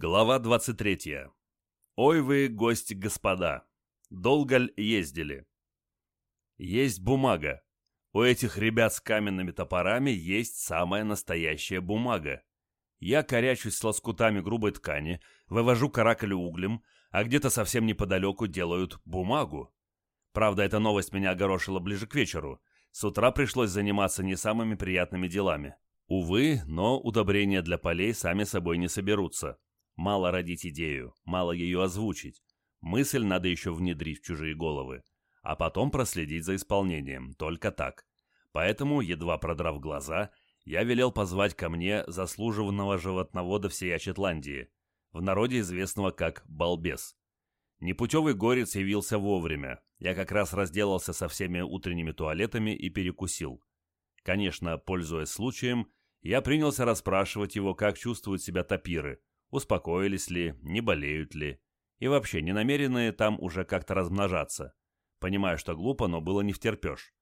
Глава 23. Ой вы, гости господа, долго ль ездили? Есть бумага. У этих ребят с каменными топорами есть самая настоящая бумага. Я корячусь с лоскутами грубой ткани, вывожу каракали углем, а где-то совсем неподалеку делают бумагу. Правда, эта новость меня огорошила ближе к вечеру. С утра пришлось заниматься не самыми приятными делами. Увы, но удобрения для полей сами собой не соберутся. Мало родить идею, мало ее озвучить. Мысль надо еще внедрить в чужие головы. А потом проследить за исполнением, только так. Поэтому, едва продрав глаза, я велел позвать ко мне заслуженного животновода всей Ачетландии, в народе известного как Балбес. Непутевый горец явился вовремя. Я как раз разделался со всеми утренними туалетами и перекусил. Конечно, пользуясь случаем, я принялся расспрашивать его, как чувствуют себя тапиры – успокоились ли, не болеют ли, и вообще не намерены там уже как-то размножаться. Понимаю, что глупо, но было не втерпешь.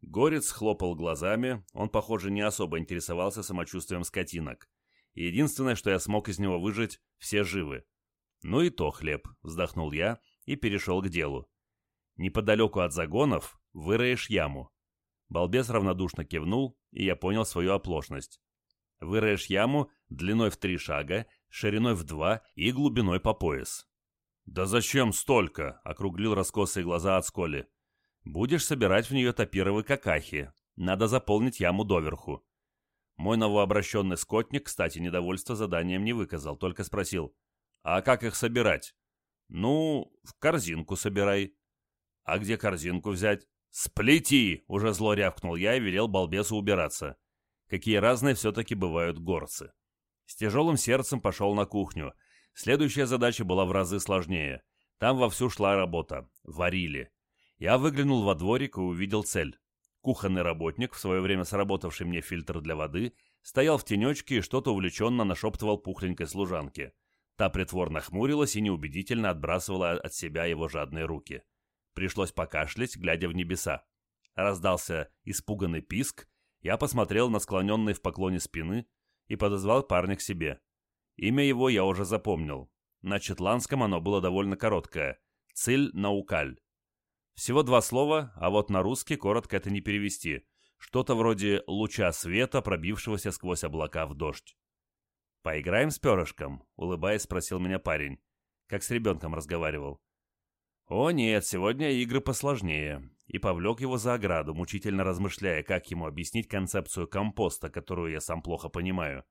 Горец хлопал глазами, он, похоже, не особо интересовался самочувствием скотинок. единственное, что я смог из него выжить, все живы. Ну и то хлеб, вздохнул я и перешел к делу. Неподалеку от загонов выроешь яму. Балбес равнодушно кивнул, и я понял свою оплошность. Выроешь яму длиной в три шага, шириной в два и глубиной по пояс. «Да зачем столько?» — округлил раскосые глаза от сколи. «Будешь собирать в нее топировые какахи. Надо заполнить яму доверху». Мой новообращенный скотник, кстати, недовольство заданием не выказал, только спросил. «А как их собирать?» «Ну, в корзинку собирай». «А где корзинку взять?» «Сплети!» — уже зло рявкнул я и велел балбесу убираться какие разные все-таки бывают горцы. С тяжелым сердцем пошел на кухню. Следующая задача была в разы сложнее. Там вовсю шла работа. Варили. Я выглянул во дворик и увидел цель. Кухонный работник, в свое время сработавший мне фильтр для воды, стоял в тенечке и что-то увлеченно нашептывал пухленькой служанке. Та притворно хмурилась и неубедительно отбрасывала от себя его жадные руки. Пришлось покашлять, глядя в небеса. Раздался испуганный писк, я посмотрел на склоненный в поклоне спины и подозвал парня к себе. Имя его я уже запомнил. На четландском оно было довольно короткое. Циль Наукаль. Всего два слова, а вот на русский коротко это не перевести. Что-то вроде луча света, пробившегося сквозь облака в дождь. «Поиграем с перышком?» — улыбаясь, спросил меня парень. Как с ребенком разговаривал. «О нет, сегодня игры посложнее и повлек его за ограду, мучительно размышляя, как ему объяснить концепцию компоста, которую я сам плохо понимаю.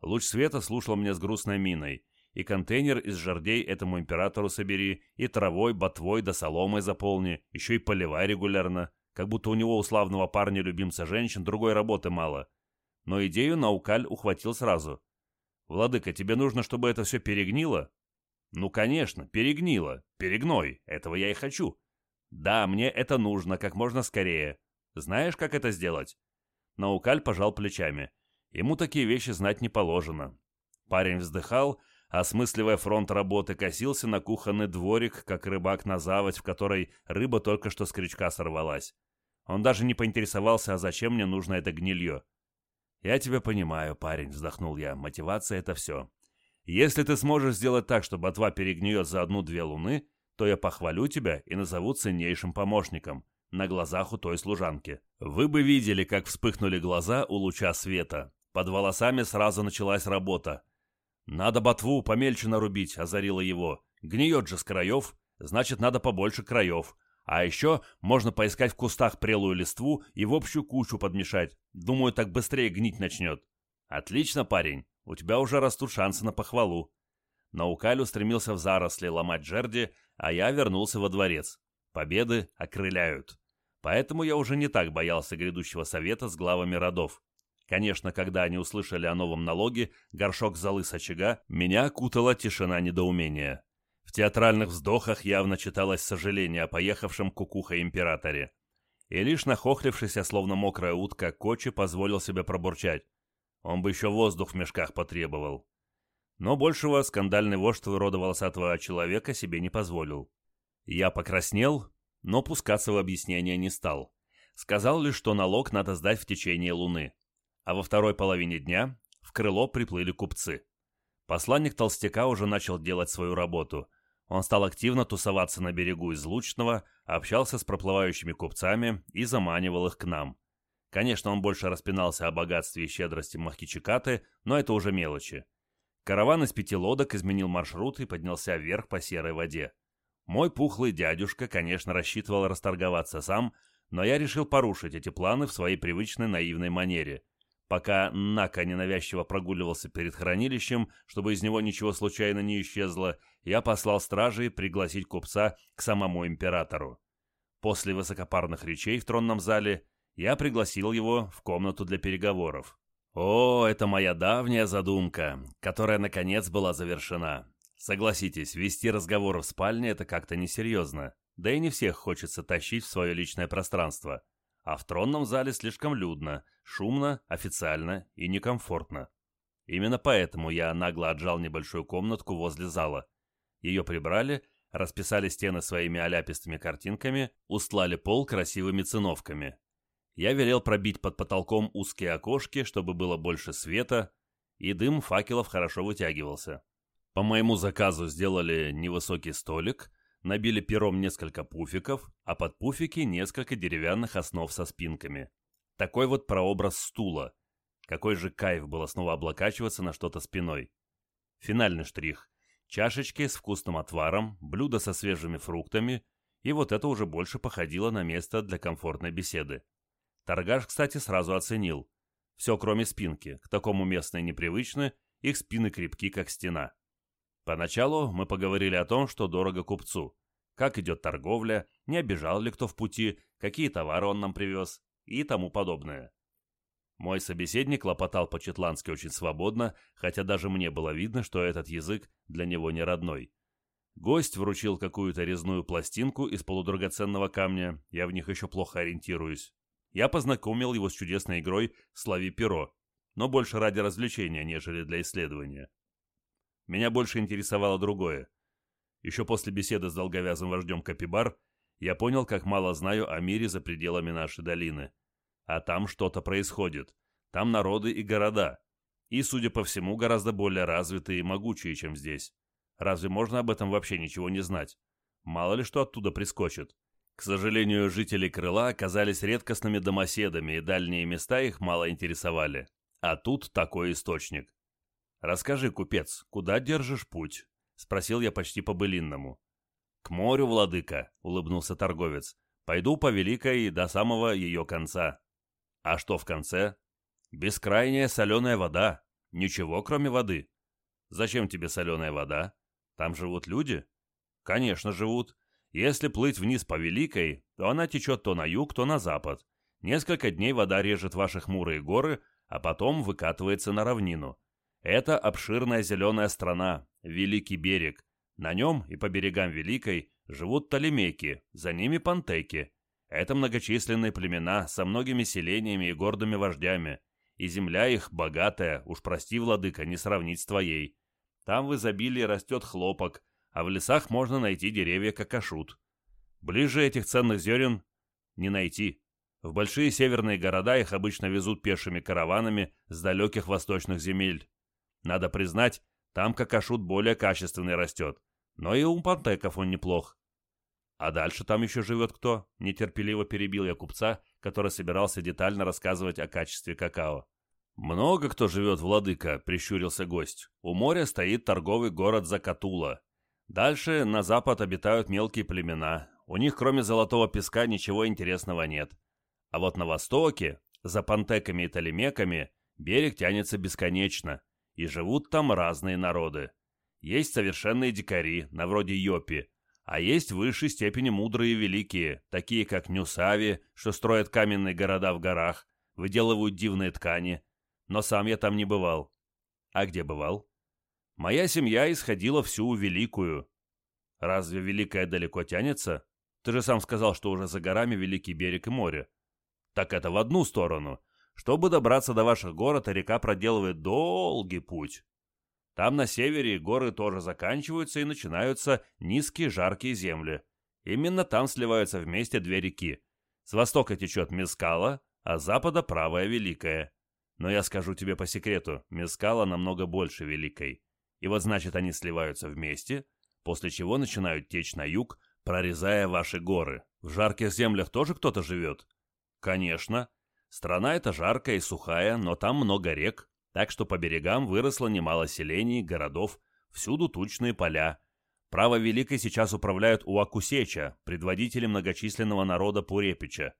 Луч света слушал мне с грустной миной. И контейнер из жердей этому императору собери, и травой, ботвой да соломой заполни, еще и поливай регулярно, как будто у него у славного парня-любимца женщин другой работы мало. Но идею Наукаль ухватил сразу. «Владыка, тебе нужно, чтобы это все перегнило?» «Ну, конечно, перегнило. Перегной. Этого я и хочу. «Да, мне это нужно, как можно скорее. Знаешь, как это сделать?» Наукаль пожал плечами. Ему такие вещи знать не положено. Парень вздыхал, осмысливая фронт работы, косился на кухонный дворик, как рыбак на заводь, в которой рыба только что с крючка сорвалась. Он даже не поинтересовался, а зачем мне нужно это гнилье. «Я тебя понимаю, парень», — вздохнул я. «Мотивация — это все. Если ты сможешь сделать так, что ботва перегниет за одну-две луны, то я похвалю тебя и назову ценнейшим помощником на глазах у той служанки. Вы бы видели, как вспыхнули глаза у луча света. Под волосами сразу началась работа. «Надо ботву помельче нарубить», — озарило его. «Гниет же с краев, значит, надо побольше краев. А еще можно поискать в кустах прелую листву и в общую кучу подмешать. Думаю, так быстрее гнить начнет». «Отлично, парень, у тебя уже растут шансы на похвалу». Наукаль устремился в заросли ломать жерди, а я вернулся во дворец. Победы окрыляют. Поэтому я уже не так боялся грядущего совета с главами родов. Конечно, когда они услышали о новом налоге, горшок золы с очага, меня окутала тишина недоумения. В театральных вздохах явно читалось сожаление о поехавшем кукуха-императоре. И лишь нахохлившийся, словно мокрая утка, Кочи позволил себе пробурчать. Он бы еще воздух в мешках потребовал. Но большего скандальный вождь рода волосатого человека себе не позволил. Я покраснел, но пускаться в объяснение не стал. Сказал лишь, что налог надо сдать в течение луны. А во второй половине дня в крыло приплыли купцы. Посланник Толстяка уже начал делать свою работу. Он стал активно тусоваться на берегу Излучного, общался с проплывающими купцами и заманивал их к нам. Конечно, он больше распинался о богатстве и щедрости Махкичикаты, но это уже мелочи. Караван из пяти лодок изменил маршрут и поднялся вверх по серой воде. Мой пухлый дядюшка, конечно, рассчитывал расторговаться сам, но я решил порушить эти планы в своей привычной наивной манере. Пока Нака ненавязчиво прогуливался перед хранилищем, чтобы из него ничего случайно не исчезло, я послал стражей пригласить купца к самому императору. После высокопарных речей в тронном зале я пригласил его в комнату для переговоров. О, это моя давняя задумка, которая наконец была завершена. Согласитесь, вести разговор в спальне – это как-то несерьезно. Да и не всех хочется тащить в свое личное пространство. А в тронном зале слишком людно, шумно, официально и некомфортно. Именно поэтому я нагло отжал небольшую комнатку возле зала. Ее прибрали, расписали стены своими оляпистыми картинками, устлали пол красивыми циновками. Я велел пробить под потолком узкие окошки, чтобы было больше света, и дым факелов хорошо вытягивался. По моему заказу сделали невысокий столик, набили пером несколько пуфиков, а под пуфики несколько деревянных основ со спинками. Такой вот прообраз стула. Какой же кайф было снова облокачиваться на что-то спиной. Финальный штрих. Чашечки с вкусным отваром, блюдо со свежими фруктами, и вот это уже больше походило на место для комфортной беседы. Торгаш, кстати, сразу оценил. Все, кроме спинки. К такому местные непривычны, их спины крепки, как стена. Поначалу мы поговорили о том, что дорого купцу, как идет торговля, не обижал ли кто в пути, какие товары он нам привез и тому подобное. Мой собеседник лопотал по-четландски очень свободно, хотя даже мне было видно, что этот язык для него не родной. Гость вручил какую-то резную пластинку из полудрагоценного камня, я в них еще плохо ориентируюсь. Я познакомил его с чудесной игрой «Слави перо», но больше ради развлечения, нежели для исследования. Меня больше интересовало другое. Еще после беседы с долговязым вождем Капибар я понял, как мало знаю о мире за пределами нашей долины. А там что-то происходит. Там народы и города. И, судя по всему, гораздо более развитые и могучие, чем здесь. Разве можно об этом вообще ничего не знать? Мало ли что оттуда прискочит. К сожалению, жители Крыла оказались редкостными домоседами, и дальние места их мало интересовали. А тут такой источник. «Расскажи, купец, куда держишь путь?» — спросил я почти по-былинному. «К морю, владыка», — улыбнулся торговец. «Пойду по Великой до самого ее конца». «А что в конце?» «Бескрайняя соленая вода. Ничего, кроме воды». «Зачем тебе соленая вода? Там живут люди?» «Конечно, живут. Если плыть вниз по Великой, то она течет то на юг, то на запад. Несколько дней вода режет ваши хмурые горы, а потом выкатывается на равнину. Это обширная зеленая страна, Великий берег. На нем и по берегам Великой живут талимеки, за ними пантеки. Это многочисленные племена со многими селениями и гордыми вождями. И земля их богатая, уж прости, владыка, не сравнить с твоей. Там в изобилии растет хлопок, а в лесах можно найти деревья какашут. Ближе этих ценных зерен не найти. В большие северные города их обычно везут пешими караванами с далеких восточных земель. Надо признать, там какашут более качественный растет, но и у пантеков он неплох. А дальше там еще живет кто? Нетерпеливо перебил я купца, который собирался детально рассказывать о качестве какао. «Много кто живет, владыка», — прищурился гость. «У моря стоит торговый город Закатула. Дальше на запад обитают мелкие племена. У них кроме золотого песка ничего интересного нет. А вот на востоке, за пантеками и талимеками, берег тянется бесконечно и живут там разные народы. Есть совершенные дикари, на вроде Йопи, а есть в высшей степени мудрые и великие, такие как Нюсави, что строят каменные города в горах, выделывают дивные ткани. Но сам я там не бывал. А где бывал? Моя семья исходила всю Великую. Разве Великая далеко тянется? Ты же сам сказал, что уже за горами Великий берег и море. Так это в одну сторону, чтобы добраться до ваших город, река проделывает долгий путь. Там на севере горы тоже заканчиваются и начинаются низкие жаркие земли. Именно там сливаются вместе две реки. С востока течет Мескала, а с запада правая Великая. Но я скажу тебе по секрету, Мескала намного больше Великой. И вот значит они сливаются вместе, после чего начинают течь на юг, прорезая ваши горы. В жарких землях тоже кто-то живет? Конечно. Страна эта жаркая и сухая, но там много рек, так что по берегам выросло немало селений, городов, всюду тучные поля. Право Великой сейчас управляют Уакусеча, предводители многочисленного народа Пурепича.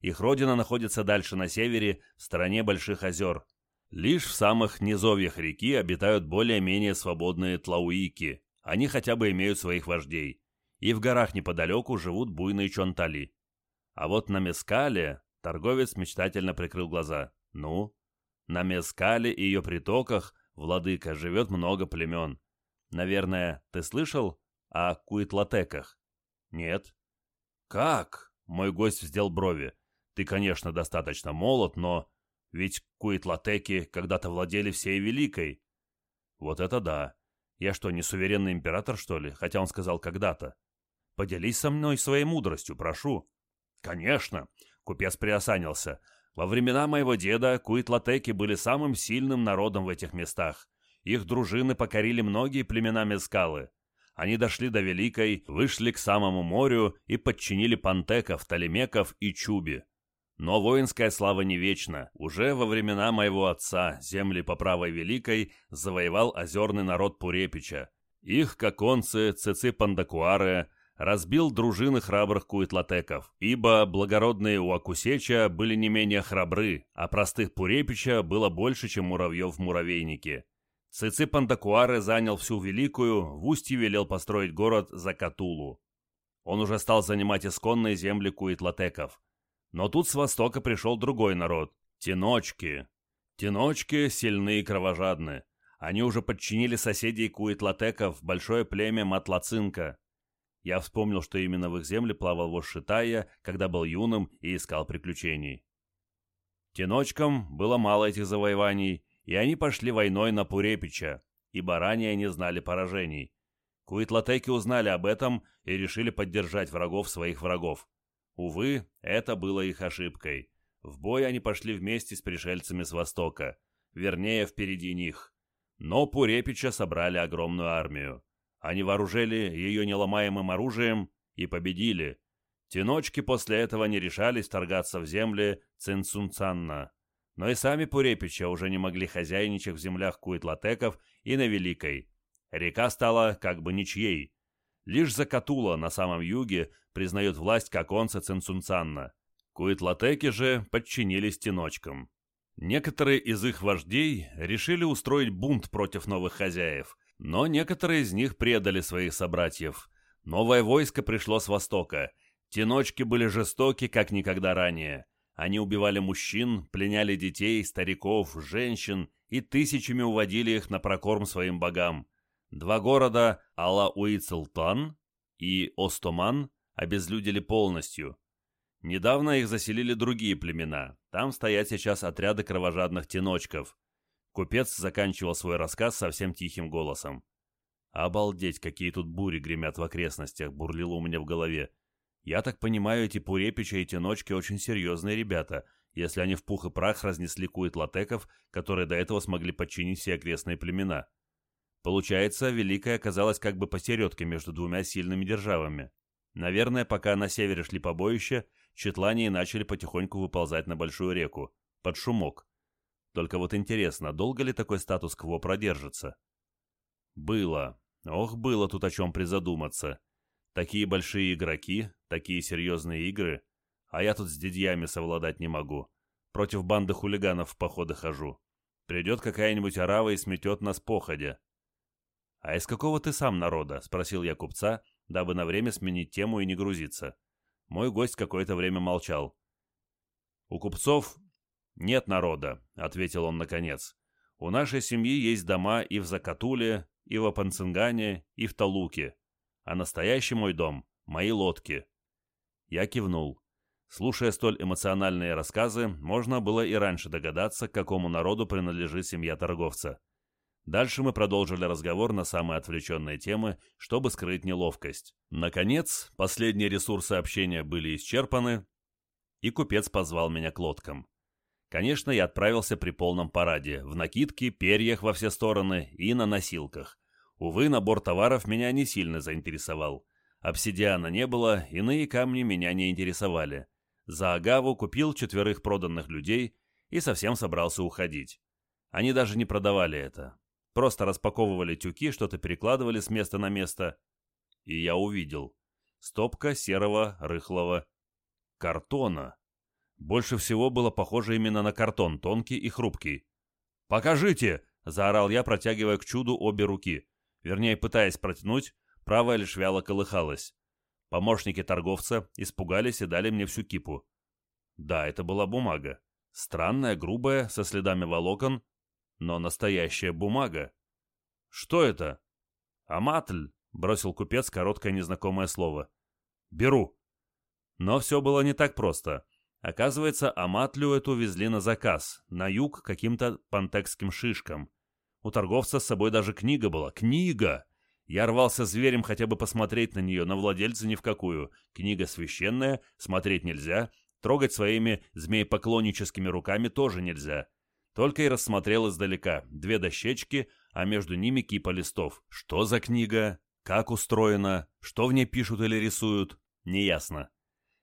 Их родина находится дальше на севере, в стороне Больших озер. Лишь в самых низовьях реки обитают более-менее свободные тлауики. Они хотя бы имеют своих вождей. И в горах неподалеку живут буйные чонтали. А вот на Мескале торговец мечтательно прикрыл глаза. Ну, на Мескале и ее притоках, владыка, живет много племен. Наверное, ты слышал о куитлатеках? Нет. Как? Мой гость вздел брови. Ты, конечно, достаточно молод, но... Ведь куитлатеки когда-то владели всей Великой. Вот это да. Я что, не суверенный император, что ли? Хотя он сказал когда-то. Поделись со мной своей мудростью, прошу. Конечно. Купец приосанился. Во времена моего деда куитлатеки были самым сильным народом в этих местах. Их дружины покорили многие племена Мескалы. Они дошли до Великой, вышли к самому морю и подчинили пантеков, талимеков и чуби. Но воинская слава не вечна. Уже во времена моего отца земли по правой Великой завоевал озерный народ Пурепича. Их коконцы, цецы Пандакуары, разбил дружины храбрых куитлатеков, ибо благородные Уакусеча были не менее храбры, а простых Пурепича было больше, чем муравьев в муравейнике. Цецы Пандакуары занял всю Великую, в устье велел построить город Закатулу. Он уже стал занимать исконные земли куитлатеков – но тут с востока пришел другой народ – теночки. Теночки сильны и кровожадны. Они уже подчинили соседей Куитлатеков, большое племя Матлацинка. Я вспомнил, что именно в их земле плавал вождь Шитая, когда был юным и искал приключений. Теночкам было мало этих завоеваний, и они пошли войной на Пурепича, ибо ранее не знали поражений. Куитлатеки узнали об этом и решили поддержать врагов своих врагов. Увы, это было их ошибкой. В бой они пошли вместе с пришельцами с востока, вернее, впереди них. Но Пурепича собрали огромную армию. Они вооружили ее неломаемым оружием и победили. Теночки после этого не решались торгаться в земле Цинцунцанна. Но и сами Пурепича уже не могли хозяйничать в землях Куитлатеков и на Великой. Река стала как бы ничьей. Лишь Закатула на самом юге признает власть Коконца Цинцунцанна. Куитлатеки же подчинились теночкам. Некоторые из их вождей решили устроить бунт против новых хозяев, но некоторые из них предали своих собратьев. Новое войско пришло с востока. Теночки были жестоки, как никогда ранее. Они убивали мужчин, пленяли детей, стариков, женщин и тысячами уводили их на прокорм своим богам. Два города Алауицелтан и Остоман обезлюдили полностью. Недавно их заселили другие племена. Там стоят сейчас отряды кровожадных теночков. Купец заканчивал свой рассказ совсем тихим голосом. «Обалдеть, какие тут бури гремят в окрестностях!» — бурлило у меня в голове. «Я так понимаю, эти пурепичи и теночки очень серьезные ребята, если они в пух и прах разнесли кует-латеков, которые до этого смогли подчинить все окрестные племена. Получается, Великая оказалась как бы посередке между двумя сильными державами. Наверное, пока на севере шли побоища, четлане начали потихоньку выползать на большую реку, под шумок. Только вот интересно, долго ли такой статус-кво продержится? Было. Ох, было тут о чем призадуматься. Такие большие игроки, такие серьезные игры, а я тут с дядьями совладать не могу. Против банды хулиганов в походы хожу. Придет какая-нибудь арава и сметет нас походя. «А из какого ты сам народа?» — спросил я купца, дабы на время сменить тему и не грузиться. Мой гость какое-то время молчал. «У купцов нет народа», — ответил он наконец. «У нашей семьи есть дома и в Закатуле, и в Апанцингане, и в Талуке. А настоящий мой дом — мои лодки». Я кивнул. Слушая столь эмоциональные рассказы, можно было и раньше догадаться, к какому народу принадлежит семья торговца. Дальше мы продолжили разговор на самые отвлеченные темы, чтобы скрыть неловкость. Наконец, последние ресурсы общения были исчерпаны, и купец позвал меня к лодкам. Конечно, я отправился при полном параде, в накидке, перьях во все стороны и на носилках. Увы, набор товаров меня не сильно заинтересовал. Обсидиана не было, иные камни меня не интересовали. За агаву купил четверых проданных людей и совсем собрался уходить. Они даже не продавали это. Просто распаковывали тюки, что-то перекладывали с места на место. И я увидел. Стопка серого, рыхлого картона. Больше всего было похоже именно на картон, тонкий и хрупкий. «Покажите!» — заорал я, протягивая к чуду обе руки. Вернее, пытаясь протянуть, правая лишь вяло колыхалась. Помощники торговца испугались и дали мне всю кипу. Да, это была бумага. Странная, грубая, со следами волокон, но настоящая бумага. «Что это?» «Аматль», — бросил купец короткое незнакомое слово. «Беру». Но все было не так просто. Оказывается, Аматлю эту везли на заказ, на юг каким-то пантекским шишкам. У торговца с собой даже книга была. Книга! Я рвался зверем хотя бы посмотреть на нее, но владельца ни в какую. Книга священная, смотреть нельзя, трогать своими змеепоклонническими руками тоже нельзя. Только и рассмотрел издалека. Две дощечки, а между ними кипа листов. Что за книга? Как устроена? Что в ней пишут или рисуют? Неясно.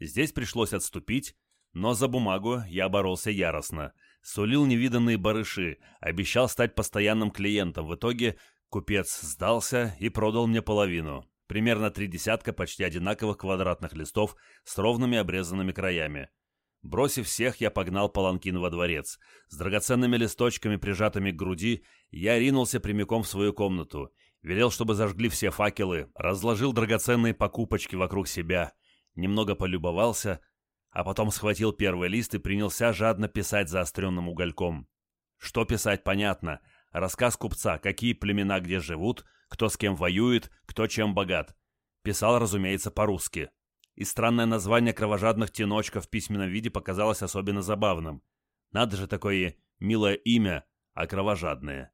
Здесь пришлось отступить, но за бумагу я боролся яростно. Сулил невиданные барыши, обещал стать постоянным клиентом. В итоге купец сдался и продал мне половину. Примерно три десятка почти одинаковых квадратных листов с ровными обрезанными краями. Бросив всех, я погнал паланкин во дворец. С драгоценными листочками, прижатыми к груди, я ринулся прямиком в свою комнату. Велел, чтобы зажгли все факелы, разложил драгоценные покупочки вокруг себя, немного полюбовался, а потом схватил первый лист и принялся жадно писать заостренным угольком. Что писать, понятно. Рассказ купца, какие племена где живут, кто с кем воюет, кто чем богат. Писал, разумеется, по-русски. И странное название кровожадных теночков в письменном виде показалось особенно забавным. Надо же такое милое имя, а кровожадное.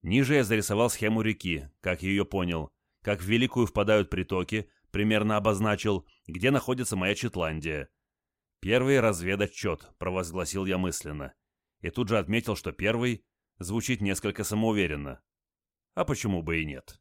Ниже я зарисовал схему реки, как ее понял, как в Великую впадают притоки, примерно обозначил, где находится моя Четландия. «Первый разведотчет», — провозгласил я мысленно. И тут же отметил, что первый звучит несколько самоуверенно. А почему бы и нет?